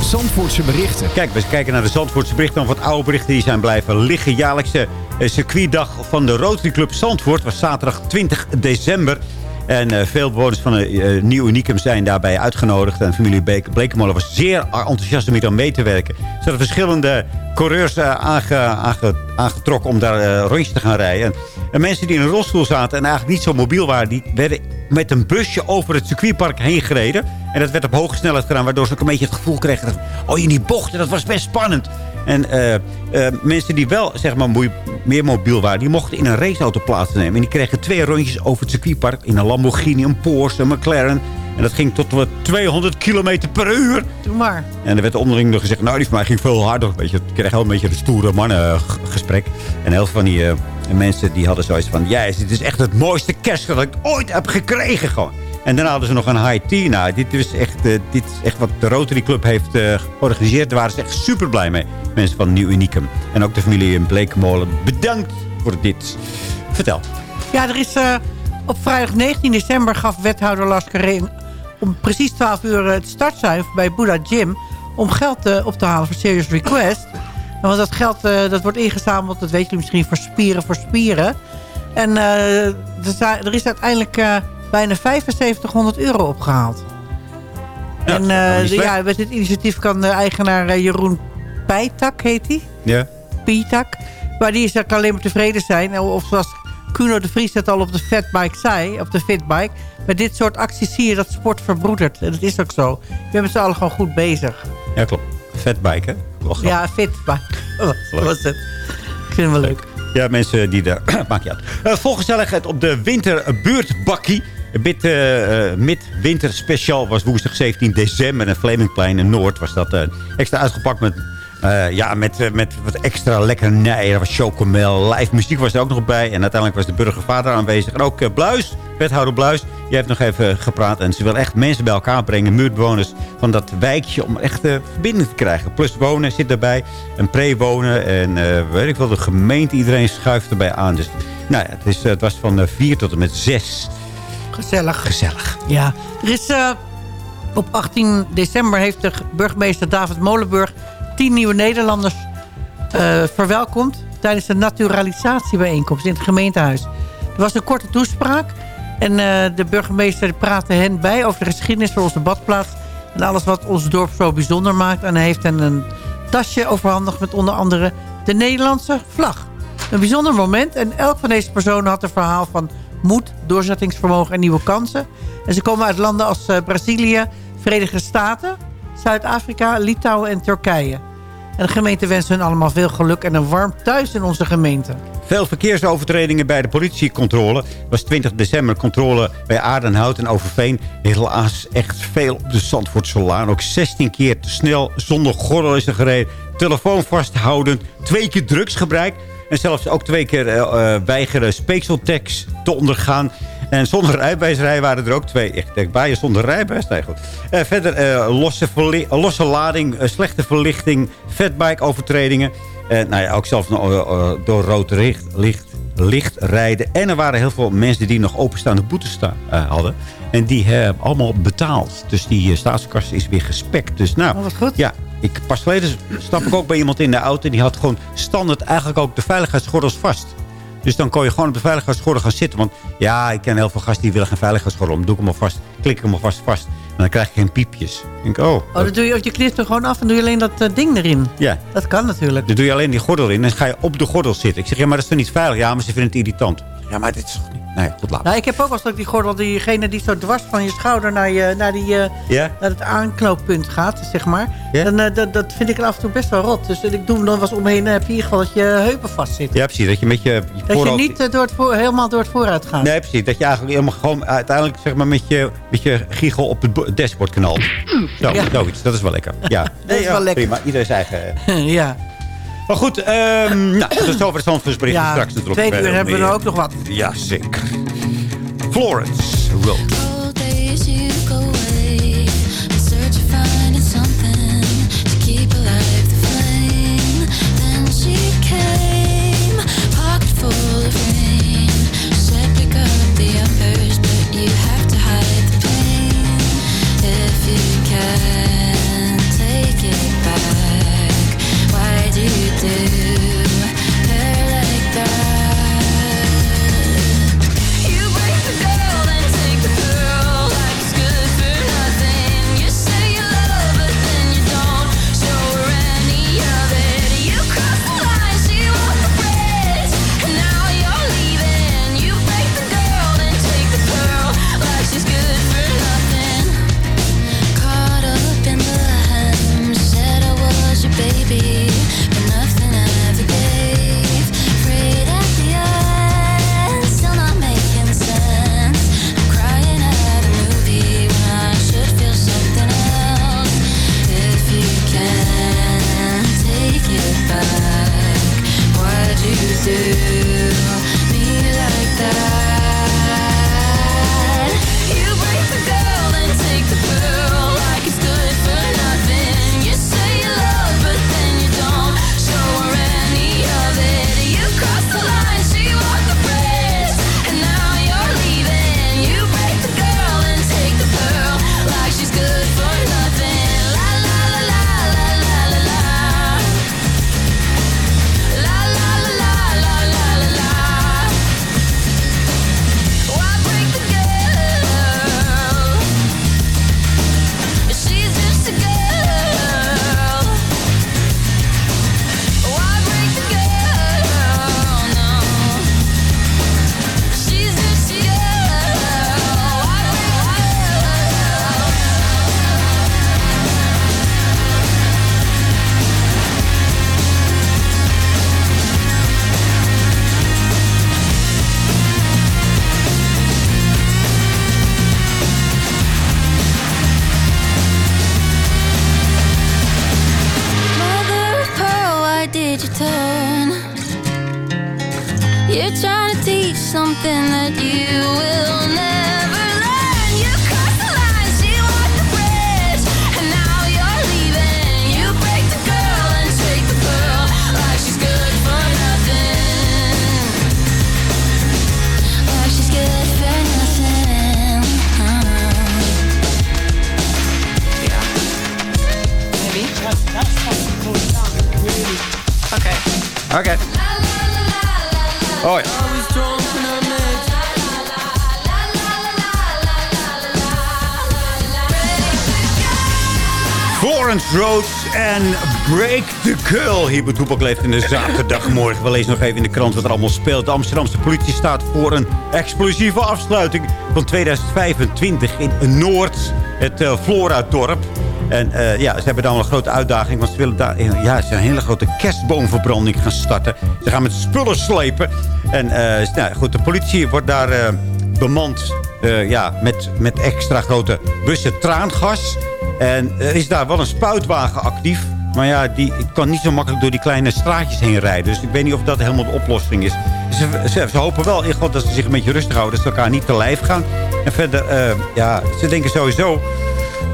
Zandvoortse berichten. Kijk, we kijken naar de Zandvoortse berichten. Dan wat oude berichten die zijn blijven liggen. Jaarlijkse eh, circuitdag van de Rotary Club Zandvoort was zaterdag 20 december. En eh, veel bewoners van uh, Nieuw Unicum zijn daarbij uitgenodigd. En familie Blekemolen was zeer enthousiast om hier mee te werken. Ze hadden verschillende coureurs eh, aange- aange- aangetrokken om daar eh, rondjes te gaan rijden. En, en mensen die in een rolstoel zaten en eigenlijk niet zo mobiel waren... die werden met een busje over het circuitpark heen gereden. En dat werd op hoge snelheid gedaan, waardoor ze ook een beetje het gevoel kregen... Dat, oh, in die bochten, dat was best spannend. En eh, eh, mensen die wel zeg maar, meer mobiel waren... die mochten in een raceauto plaatsnemen. En die kregen twee rondjes over het circuitpark... in een Lamborghini, een Porsche, een McLaren... En dat ging tot wat 200 kilometer per uur. Doe maar. En er werd onderling nog gezegd, nou die van mij ging veel harder. Weet je, ik kreeg wel een beetje het stoere mannen g- gesprek. En heel veel van die eh, mensen die hadden zoiets van... Ja, dit is echt het mooiste kerstcadeau dat ik ooit heb gekregen gewoon. En daarna hadden ze nog een high tea. Nou, dit is echt, eh, dit is echt wat de Rotary Club heeft eh, georganiseerd. Daar waren ze echt super blij mee. Mensen van Nieuw Unicum. En ook de familie in Bleekmolen. Bedankt voor dit. Vertel. Ja, er is eh, op vrijdag 19 december gaf wethouder Laskeré om precies 12 uur het startcijfer bij Buddha Gym om geld op te halen voor Serious Request. Want dat geld dat wordt ingezameld, dat weet je misschien, voor spieren voor spieren. En er, is uiteindelijk bijna 7500 euro opgehaald. Ja, en dat eh, ja, met dit initiatief kan de eigenaar eh, Jeroen Pijtak, heet hij. Ja. Pietak. Maar die is alleen maar tevreden zijn. Of zoals Kuno de Vries net al op de fatbike zei, op de fitbike. Met dit soort acties zie je dat sport verbroedert. En dat is ook zo. Je bent met z'n allen gewoon goed bezig. Ja, klopt. Fatbike, hè? Ja, fitbike. Wat was het? Ik vind hem wel leuk. Ja, mensen die daar... Maakt niet uit. Uh, vol gezelligheid op de winterbuurtbakkie. Mid, eh, eh, Midwinter special was woensdag 17 december. En Flemingplein in Noord was dat eh, extra uitgepakt met... ja, met, met wat extra lekkernij. Er was chocomel, live muziek was er ook nog bij. En uiteindelijk was de burgervader aanwezig. En ook Bluis, wethouder Bluis, die heeft nog even gepraat. En ze wil echt mensen bij elkaar brengen, muurtbewoners van dat wijkje... om echt verbinding te krijgen. Plus wonen zit erbij, en pre-wonen. En weet ik wel, de gemeente, iedereen schuift erbij aan. Dus nou ja, het, is, het was van 4 tot en met 6. Gezellig. Gezellig. Ja. Er is eh, op 18 december heeft de burgemeester David Molenburg... tien nieuwe Nederlanders eh, verwelkomd... tijdens de naturalisatiebijeenkomst in het gemeentehuis. Er was een korte toespraak... en eh, de burgemeester praatte hen bij over de geschiedenis van onze badplaats... en alles wat ons dorp zo bijzonder maakt. En hij heeft hen een tasje overhandigd met onder andere de Nederlandse vlag. Een bijzonder moment en elk van deze personen had een verhaal van moed, doorzettingsvermogen en nieuwe kansen. En ze komen uit landen als eh, Brazilië, Verenigde Staten, Zuid-Afrika, Litouwen en Turkije. En de gemeente wenst hun allemaal veel geluk en een warm thuis in onze gemeente. Veel verkeersovertredingen bij de politiecontrole. was 20 december controle bij Aardenhout en Overveen. Helaas echt veel op de Zandvoortselaan. Ook 16 keer te snel, zonder gordel is er gereden. Telefoon vasthouden, twee keer drugsgebruik. En zelfs ook twee keer eh, weigeren speekseltekst te ondergaan. En zonder rijbewijsrij waren er ook twee. Ik denk, bij je zonder rijbewijs? Nee, goed. Eh, verder losse, losse lading, slechte verlichting, fatbike-overtredingen. Eh, nou ja, ook zelfs door rood licht, licht, licht rijden. En er waren heel veel mensen die nog openstaande boetes sta- hadden. En die hebben allemaal betaald. Dus die staatskast is weer gespekt. Dus nou, ja, ik, pas geleden stap ik ook bij iemand in de auto. Die had gewoon standaard eigenlijk ook de veiligheidsgordels vast. Dus dan kon je gewoon op de veiligheidsgordel gaan zitten. Want ja, ik ken heel veel gasten die willen geen veiligheidsgordel. om. Doe ik hem alvast, klik ik hem alvast vast. En dan krijg je geen piepjes. Ik denk, oh, Oh, dat doe je, je knipt er gewoon af en doe je alleen dat eh, ding erin. ja. Dat kan natuurlijk. Dan doe je alleen die gordel in en dan ga je op de gordel zitten. Ik zeg, ja, maar dat is toch niet veilig? Ja, maar ze vinden het irritant. Ja, maar dit is toch niet... Nee, goed laat. Nou, ik heb ook wel eens dat ik die gordel, diegene die zo dwars van je schouder naar, je, naar, die, eh, naar het aanknooppunt gaat, zeg maar. Dan, eh, dat, dat vind ik af en toe best wel rot. Dus ik doe hem dan wel eens omheen en heb je in ieder geval dat je heupen vast zit. Ja, precies. Dat je met je, je Dat je niet eh, door het voor, helemaal door het vooruit gaat. Nee, precies. Dat je eigenlijk helemaal gewoon uiteindelijk zeg maar, met, je, met je giegel op het bo- dashboard knalt. Zo, Ja. zoiets. Dat is wel lekker. Ja, Dat is wel lekker. Prima. Iedereen zijn eigen... ja. Maar goed, ehm nou, dat is over het Zandvoortsbericht. Ja, straks tweede uur hebben we er ook nog wat. Ja, zeker. Florence Road. Oké. Oh ja. Florence Rhodes en Break the Girl. Hier bij Toepak leeft in de zaterdagmorgen. We lezen nog even in de krant wat er allemaal speelt. De Amsterdamse politie staat voor een explosieve afsluiting van 2025 in Noord, het eh, Flora-dorp. En eh, ja, ze hebben dan een grote uitdaging. Want ze willen daar ja, ze een hele grote kerstboomverbranding gaan starten. Ze gaan met spullen slepen. En eh, nou, goed, de politie wordt daar eh, bemand ja, met, met extra grote bussen traangas. En er is daar wel een spuitwagen actief. Maar ja, die kan niet zo makkelijk door die kleine straatjes heen rijden. Dus ik weet niet of dat helemaal de oplossing is. Ze, ze, hopen wel in God dat ze zich een beetje rustig houden. Dat ze elkaar niet te lijf gaan. En verder, ja, ze denken sowieso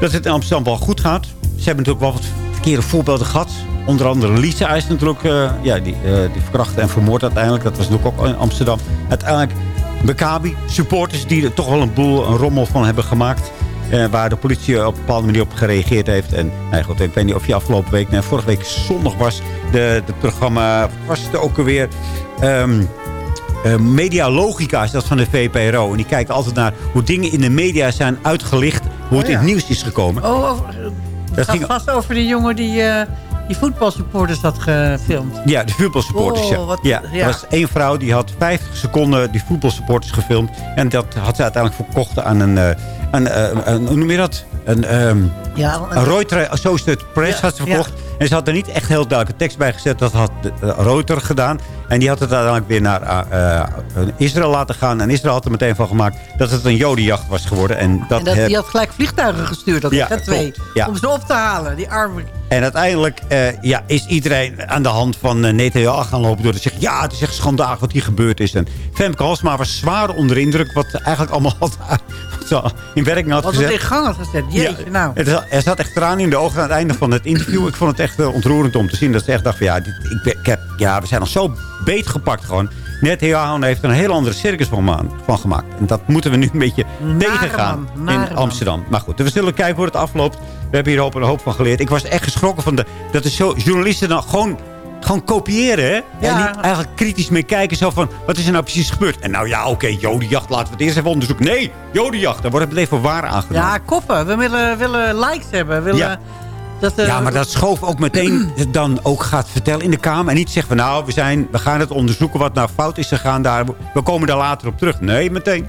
dat het in Amsterdam wel goed gaat. Ze hebben natuurlijk wel wat verkeerde voorbeelden gehad. Onder andere Lisa is natuurlijk, eh, ja, die, eh, die verkracht en vermoord uiteindelijk. Dat was natuurlijk ook in Amsterdam. Uiteindelijk Maccabi, supporters die er toch wel een boel, een rommel van hebben gemaakt. Eh, waar de politie op een bepaalde manier op gereageerd heeft. En nou goed, ik weet niet of je afgelopen week, vorige week zondag was de, programma, was het ook alweer... ehm eh, Media Logica is dat van de VPRO. En die kijken altijd naar hoe dingen in de media zijn uitgelicht. Hoe het Oh, ja. in het nieuws is gekomen. Oh, over, Dat dat ging- vast over die jongen die, eh, die voetbalsupporters had gefilmd. Ja, de voetbalsupporters. Oh, ja. wat- ja, ja. Er was één vrouw die had 50 seconden die voetbalsupporters gefilmd. En dat had ze uiteindelijk verkocht aan een... eh, een, eh, een hoe noem je dat? Een, ehm Ja, een Reuters Associated Press Ja, had ze verkocht. En ze had er niet echt heel duidelijke tekst bij gezet. Dat had eh, Reuters gedaan. En die had het uiteindelijk weer naar eh, eh, Israël laten gaan. En Israël had er meteen van gemaakt dat het een jodenjacht was geworden. En dat, en dat, heb- die had gelijk vliegtuigen gestuurd, dat Ja, twee. Ja. Om ze op te halen, die arme... En uiteindelijk eh, ja, is iedereen aan de hand van uh, Netanyahu gaan lopen door te zeggen... ja, het is echt schandalig wat hier gebeurd is. En Femke Halsma was zwaar onder de indruk... wat eigenlijk allemaal had, wat in werking had Wat gezet. het in gang had gezet. Jeetje, nou. Het, er zat echt tranen in de ogen aan het einde van het interview. Ik vond het echt eh, ontroerend om te zien dat ze echt dacht van... ja, dit, ik, ik heb, ja we zijn al zo beetgepakt gewoon. Netanyahu heeft er een heel andere circus van, van gemaakt. En dat moeten we nu een beetje tegengaan man, in man. Amsterdam. Maar goed, we zullen kijken hoe het afloopt. We hebben hier een hoop van geleerd. Ik was echt geschrokken van de, dat de zo, journalisten dan gewoon, gewoon kopiëren. Hè? En Ja. niet eigenlijk kritisch mee kijken. Zo van, wat is er nou precies gebeurd? En nou ja, oké, jodenjacht, laten we het eerst even onderzoeken. Nee, jodenjacht, daar wordt het meteen voor waar aangenomen. Ja, koppen. We willen, willen likes hebben. We willen, Ja. dat, eh, Ja, maar dat schoof ook meteen dan ook gaat vertellen in de Kamer. En niet zeggen van nou, we, zijn, we gaan het onderzoeken wat nou fout is gegaan. Daar, we komen daar later op terug. Nee, meteen.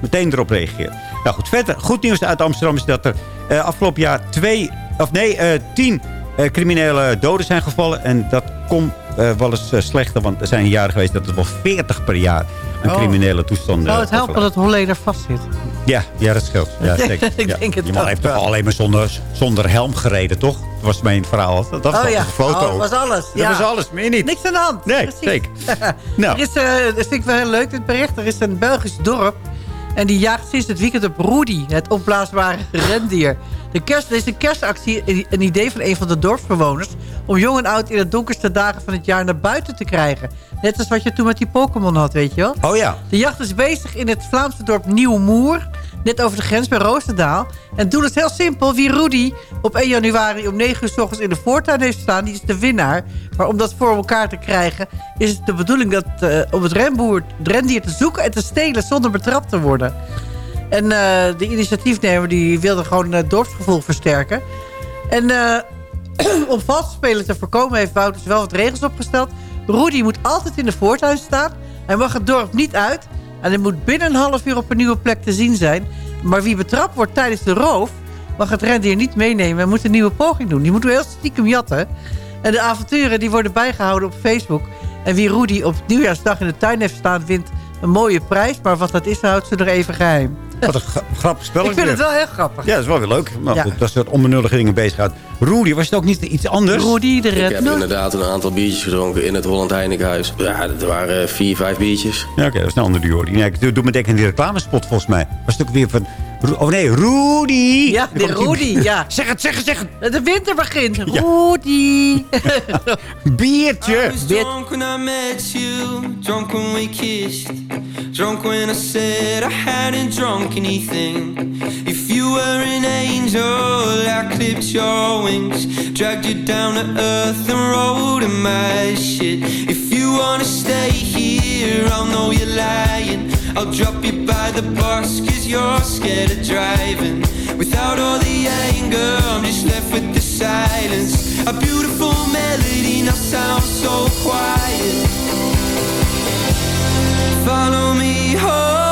Meteen erop reageren. Nou goed, verder. Goed nieuws uit Amsterdam is dat er eh, afgelopen jaar twee, of nee, eh, tien eh, criminele doden zijn gevallen. En dat komt wel eens slechter, want er zijn jaren geweest dat het wel 40 per jaar aan Oh. criminele toestanden. Zou het helpen dat Holleder vast zit? Ja, ja, dat scheelt. Ja, Ik zeker. denk Ja. het Die man ook heeft toch alleen maar zonder, zonder helm gereden, toch? Dat was mijn verhaal. Dat was oh toch ja, een foto. Oh, dat was alles. Dat ja. was alles, meer niet. Niks aan de hand. Nee, Precies. zeker. Nou. Er is, dat vind ik wel heel leuk, dit bericht. Er is een Belgisch dorp. En die jaagt sinds het weekend op Rudy, het opblaasbare rendier. De kerst, er is een kerstactie, een idee van een van de dorpsbewoners... om jong en oud in de donkerste dagen van het jaar naar buiten te krijgen. Net als wat je toen met die Pokémon had, weet je wel? Oh ja. De jacht is bezig in het Vlaamse dorp Nieuwmoer. Net over de grens bij Roosendaal. En het doel is heel simpel. Wie Rudy op 1 januari om 9 uur s ochtends in de voortuin heeft staan... die is de winnaar. Maar om dat voor elkaar te krijgen... is het de bedoeling dat, eh, om het, renboer, rendier te zoeken en te stelen... zonder betrapt te worden. En eh, de initiatiefnemer die wilde gewoon het dorpsgevoel versterken. En eh, om valsspelen te voorkomen heeft Wouters wel wat regels opgesteld. Rudy moet altijd in de voortuin staan. Hij mag het dorp niet uit. En hij moet binnen een half uur op een nieuwe plek te zien zijn. Maar wie betrapt wordt tijdens de roof... mag het rendier niet meenemen en moet een nieuwe poging doen. Die moeten we heel stiekem jatten. En de avonturen die worden bijgehouden op Facebook. En wie Rudy op nieuwjaarsdag in de tuin heeft staan... wint een mooie prijs. Maar wat dat is, houdt ze er even geheim. Wat een gra- grappig spel. Ik vind het wel heel grappig. Ja, dat is wel weer leuk. Maar Ja. goed, dat soort onbenullige dingen bezig gaat. Rudy, was het ook niet iets anders? Rudy, de Ik heb inderdaad een aantal biertjes gedronken in het Holland Heinekenhuis. Ja, dat waren vier, vijf biertjes. Ja, oké, dat is een andere Rudy. Nee, ik doe doe me denken aan die reclamespot volgens mij. Was het ook weer van... Ru- Oh nee, Rudy! Ja, de Rudy, ja. Zeg het, zeg het, zeg het. De winter begint. Rudy. Biertje. Drunk when I met you, drunk when we kissed, drunk when I said I hadn't drunk anything. If you were an angel, I clipped your wings, dragged you down to earth and rolled in my shit. If you wanna stay here, I'll know you're lying. I'll drop you by the bus cause you're scared of driving. Without all the anger, I'm just left with the silence. A beautiful melody now sounds so quiet. Follow me home.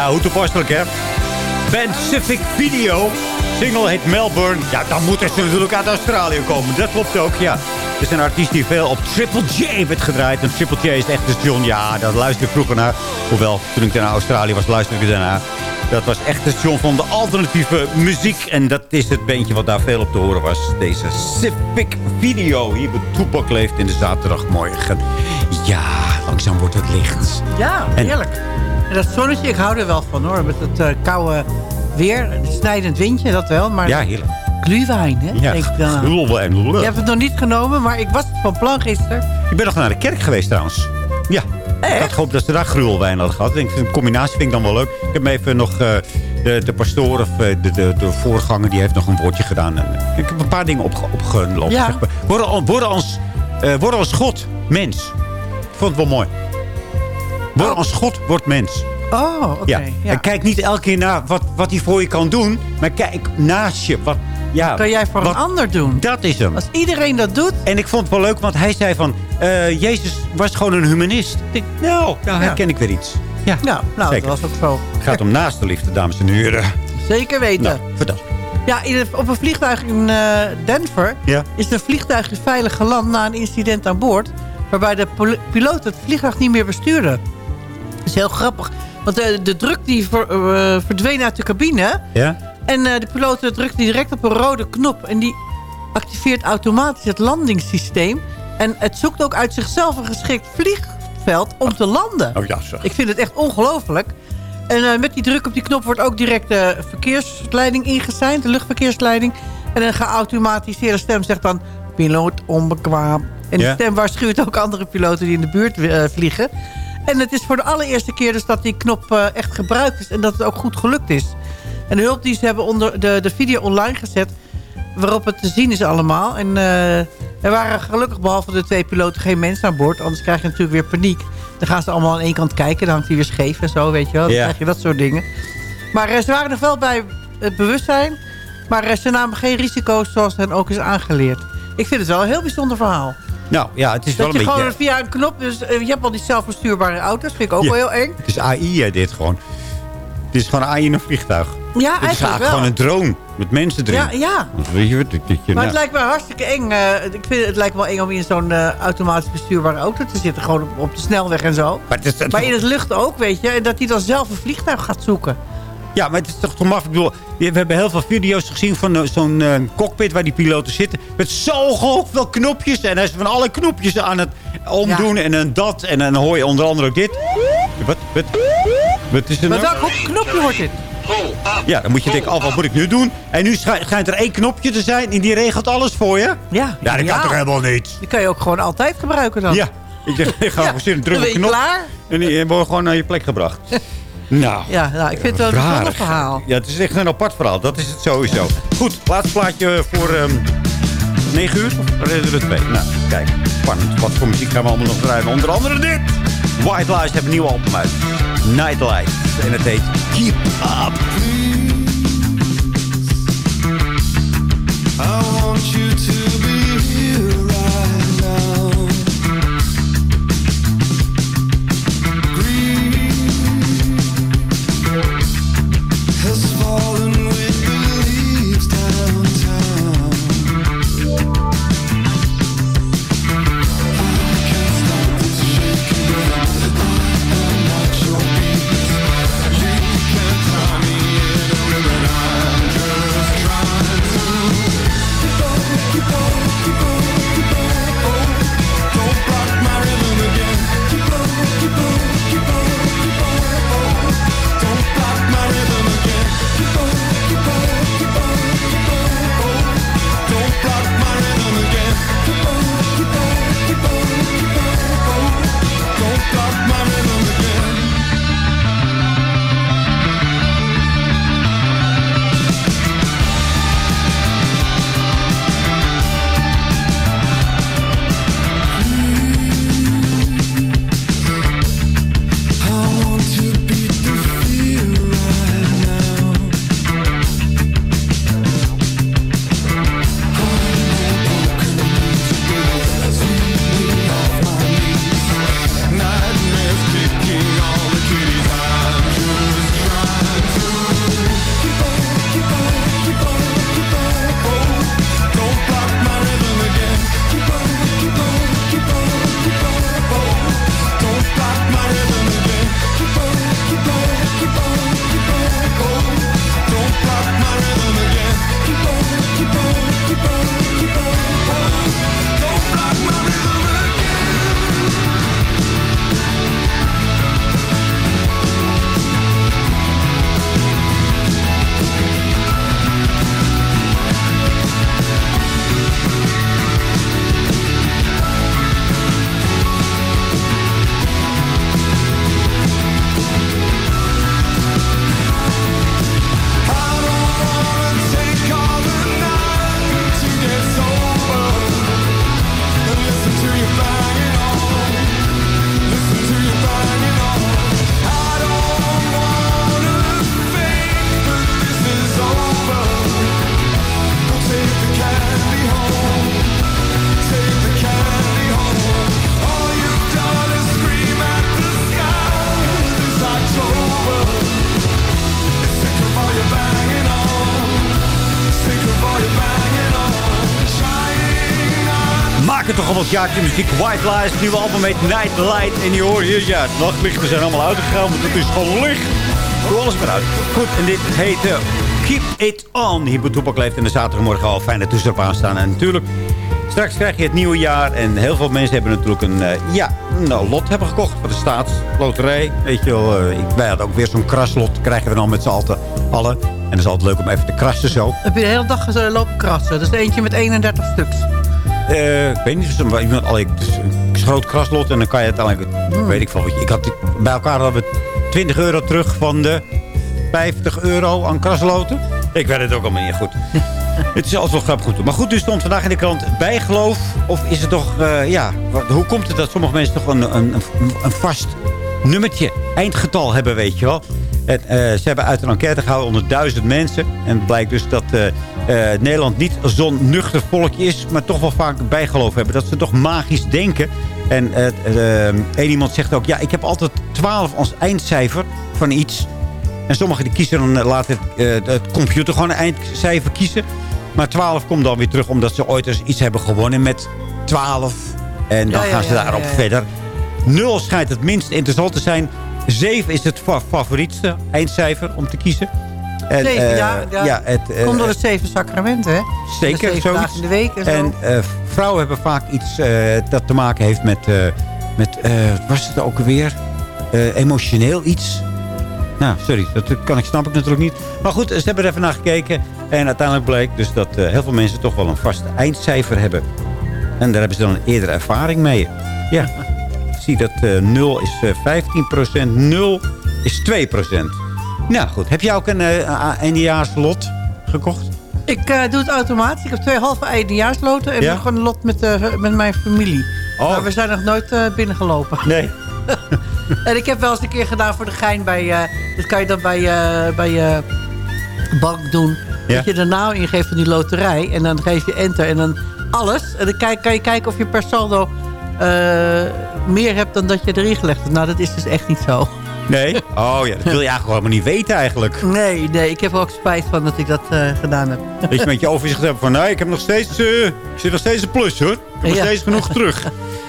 Ja, hoe toepasselijk, hè? Pacific Video. Single heet Melbourne. Ja, dan moet ze natuurlijk uit Australië komen. Dat klopt ook, ja. Het is een artiest die veel op Triple J werd gedraaid. En Triple J is echt de John. Ja, daar luisterde ik vroeger naar. Hoewel, toen ik naar Australië was, luisterde ik daarna. Dat was echt het station van de alternatieve muziek. En dat is het beentje wat daar veel op te horen was. Deze Civic Video hier bij Toepak leeft in de zaterdagmorgen. Ja, langzaam wordt het licht. Ja, heerlijk. En dat zonnetje, ik hou er wel van hoor. Met het eh, koude weer, het snijdend windje, dat wel. Maar Ja, heerlijk. glühwein, hè? Ja, denk ik dan glühwein. Je hebt het nog niet genomen, maar ik was van plan gisteren. Ik ben nog naar de kerk geweest trouwens. Ja. Ik had gehoopt dat ze daar gruwelwijn hadden gehad. Ik denk, een combinatie vind ik dan wel leuk. Ik heb even nog... eh, de, de pastoor of eh, de, de, de voorganger die heeft nog een woordje gedaan. En, ik heb een paar dingen opge opgelopen. Ja. Zeg maar. worden, worden, als, worden als God mens. Ik vond het wel mooi. Worden als God wordt mens. Oh, oké. ja. ja. En kijk niet elke keer naar wat, wat hij voor je kan doen. Maar kijk naast je. Wat, ja, kan jij voor wat- een ander doen? Dat is hem. Als iedereen dat doet... En ik vond het wel leuk, want hij zei van... eh, Jezus was gewoon een humanist. Ik denk, nou, nou herken ik weer iets. Ja, Nou, nou Zeker. dat was ook zo. Het gaat om naast de liefde, dames en heren. Zeker weten. Nou, vertel. Ja, op een vliegtuig in eh, Denver Ja. is een vliegtuig veilig geland na een incident aan boord. Waarbij de piloot het vliegtuig niet meer bestuurde. Dat is heel grappig. Want de, de druk die ver- eh, verdween uit de cabine. Ja? En eh, de piloot drukt direct op een rode knop. En die activeert automatisch het landingssysteem. En het zoekt ook uit zichzelf een geschikt vliegveld om te landen. Oh ja, zeg. Ik vind het echt ongelooflijk. En eh, met die druk op die knop wordt ook direct de verkeersleiding ingezeind. De luchtverkeersleiding. En een geautomatiseerde stem zegt dan... Piloot onbekwaam. En die stem waarschuwt ook andere piloten die in de buurt eh, vliegen. En het is voor de allereerste keer dus dat die knop eh, echt gebruikt is. En dat het ook goed gelukt is. En de hulpdiensten hebben onder de, de video online gezet... waarop het te zien is allemaal. En eh, er waren gelukkig behalve de twee piloten geen mensen aan boord. Anders krijg je natuurlijk weer paniek. Dan gaan ze allemaal aan één kant kijken. Dan hangt hij weer scheef en zo, weet je wel. Dan krijg je dat soort dingen. Maar eh, ze waren nog wel bij het bewustzijn. Maar ze namen geen risico's zoals hen ook is aangeleerd. Ik vind het wel een heel bijzonder verhaal. Nou, ja, het is wel Dat een je beetje... gewoon via een knop... Dus, eh, je hebt al die zelfbestuurbare auto's. Vind ik ook Ja. wel heel eng. Het is AI, dit gewoon. Het is gewoon AI in een vliegtuig. Ja, Het is eigenlijk wel. gewoon een drone met mensen erin. Ja, ja. Weet je wat? Dat je, Maar nou, het lijkt me hartstikke eng. eh, ik vind het lijkt me wel eng om in zo'n eh, automatisch bestuurbare auto te zitten. Gewoon op, op de snelweg en zo. maar het is, het- Maar in het lucht ook, weet je. En dat hij dan zelf een vliegtuig gaat zoeken. Ja, maar het is toch toch maf. Ik bedoel, we hebben heel veel video's gezien van eh, zo'n eh, cockpit waar die piloten zitten. Met zo veel knopjes. En hij is van alle knopjes aan het omdoen. En dan dat. En dan hoor je onder andere ook dit. Wat? Wat? Wat is er Maar nou? welk knopje wordt dit? Ja, dan moet je denken, oh, wat moet ik nu doen? En nu schij- schijnt er één knopje te zijn en die regelt alles voor je. Ja, Ja, dat kan toch helemaal niet? Die kan je ook gewoon altijd gebruiken dan. Ja. Ik zeg, ik ga Ja, gewoon zitten, druk dan op ben de je knop. klaar. En die wordt gewoon naar je plek gebracht. nou. Ja, nou, ik vind het wel een bijzonder verhaal. Ja, het is echt een apart verhaal. Dat is het sowieso. Goed, laatste plaatje voor ehm 9 uur. Of reden er twee? Nou, kijk. Spannend. Wat voor muziek gaan we allemaal nog draaien? Onder andere dit. White Lies hebben een nieuw album uit. Nightlight. En het heet Keep Up. I want you to wat jaartje muziek. White Lies, nieuwe album met Night Light. En die hoor je, ja, het nachtlichten zijn allemaal uitgegaan. Want het is gewoon licht. Doe alles maar uit. Goed, en dit heet eh, Keep It On. Hier bij Toepak leeft in de zaterdagmorgen al fijne toestel op aanstaan. En natuurlijk, straks krijg je het nieuwe jaar. En heel veel mensen hebben natuurlijk een, eh, ja, een lot hebben gekocht voor de staatsloterij. Weet je wel, eh, ik, wij hadden ook weer zo'n kraslot. Krijgen we dan met z'n allen. En dat is altijd leuk om even te krassen zo. Heb je de hele dag eh, lopen krassen. Dat is eentje met 31 stuks. Eh, ik weet niet, of iemand al het een groot kraslot en dan kan je uiteindelijk, weet ik veel wat je. Ik had bij elkaar hadden we 20 euro terug van de 50 euro aan krasloten. Ik weet het ook allemaal niet goed. het is wel grappig goed. Maar goed, dus stond vandaag in de krant bijgeloof. Of is het toch, eh, ja, wat- hoe komt het dat sommige mensen toch een, een, een, een vast nummertje, eindgetal hebben, weet je wel. En, eh, ze hebben uit een enquête gehouden onder duizend mensen. En het blijkt dus dat eh, eh, Nederland niet zo'n nuchter volkje is... maar toch wel vaak bijgeloof hebben. Dat ze toch magisch denken. En eh, eh, één iemand zegt ook... ja, ik heb altijd 12 als eindcijfer van iets. En sommigen die kiezen dan eh, laten het, eh, het computer gewoon een eindcijfer kiezen. Maar 12 komt dan weer terug omdat ze ooit eens iets hebben gewonnen met 12. En dan Ja, gaan ze ja, daarop ja. verder. 0 schijnt het minst interessant te zijn. 7 is het fa- favorietste eindcijfer om te kiezen. En, Zeven, eh, ja, ja. het, eh, Komt door het zeven sacramenten, hè? Zeker, De zeven zoiets. in de week en zo. En eh, vrouwen hebben vaak iets dat te maken heeft met... met wat was het ook alweer? Eh, emotioneel iets. Nou, sorry, dat kan ik, snap ik natuurlijk niet. Maar goed, ze hebben er even naar gekeken. En uiteindelijk bleek dus dat heel veel mensen toch wel een vast eindcijfer hebben. En daar hebben ze dan een eerdere ervaring mee. Ja, ik zie dat eh 0 is eh 15%, 0 is 2%. Nou goed, heb jij ook een eh, eindejaarslot gekocht? Ik eh, doe het automatisch. Ik heb twee halve eindejaarsloten en Ja? nog een lot met, eh, met mijn familie. Oh. Maar we zijn nog nooit binnengelopen. Nee. en ik heb wel eens een keer gedaan voor de gein bij... dat kan je dan bij, eh bij je bank doen. Ja. Dat je de naam ingeeft van die loterij. En dan geef je enter en dan alles. En dan kijk, kan je kijken of je per saldo meer hebt dan dat je erin gelegd hebt. Nou, dat is dus echt niet zo. Nee? Oh ja, dat wil je eigenlijk helemaal niet weten eigenlijk. Nee, nee, ik heb er ook spijt van dat ik dat eh, gedaan heb. Dat je met je overzicht hebt van... Nee, ik heb nog steeds... eh, ik zit nog steeds een plus hoor. Ik heb nog Ja. steeds genoeg terug.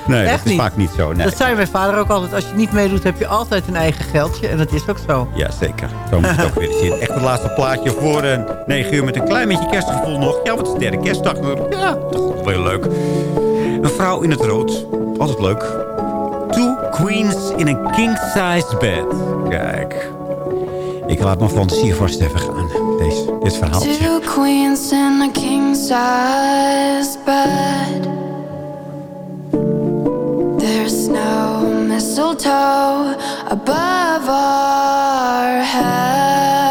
Nee, Echt dat is niet. vaak niet zo. Nee. Dat zei mijn vader ook altijd. Als je niet meedoet, heb je altijd een eigen geldje. En dat is ook zo. Ja, zeker. Zo moet je het ook weer zien. Echt het laatste plaatje voor eh, 9 uur met een klein beetje kerstgevoel nog. Ja, wat is de derde kerstdag? Ja, toch wel leuk. Een vrouw in het rood. Altijd leuk. Queens in een king-size bed. Kijk. Ik laat mijn fantasie vast even gaan. Deze, dit verhaaltje. Two queens in a king size bed. There's no mistletoe above our heads.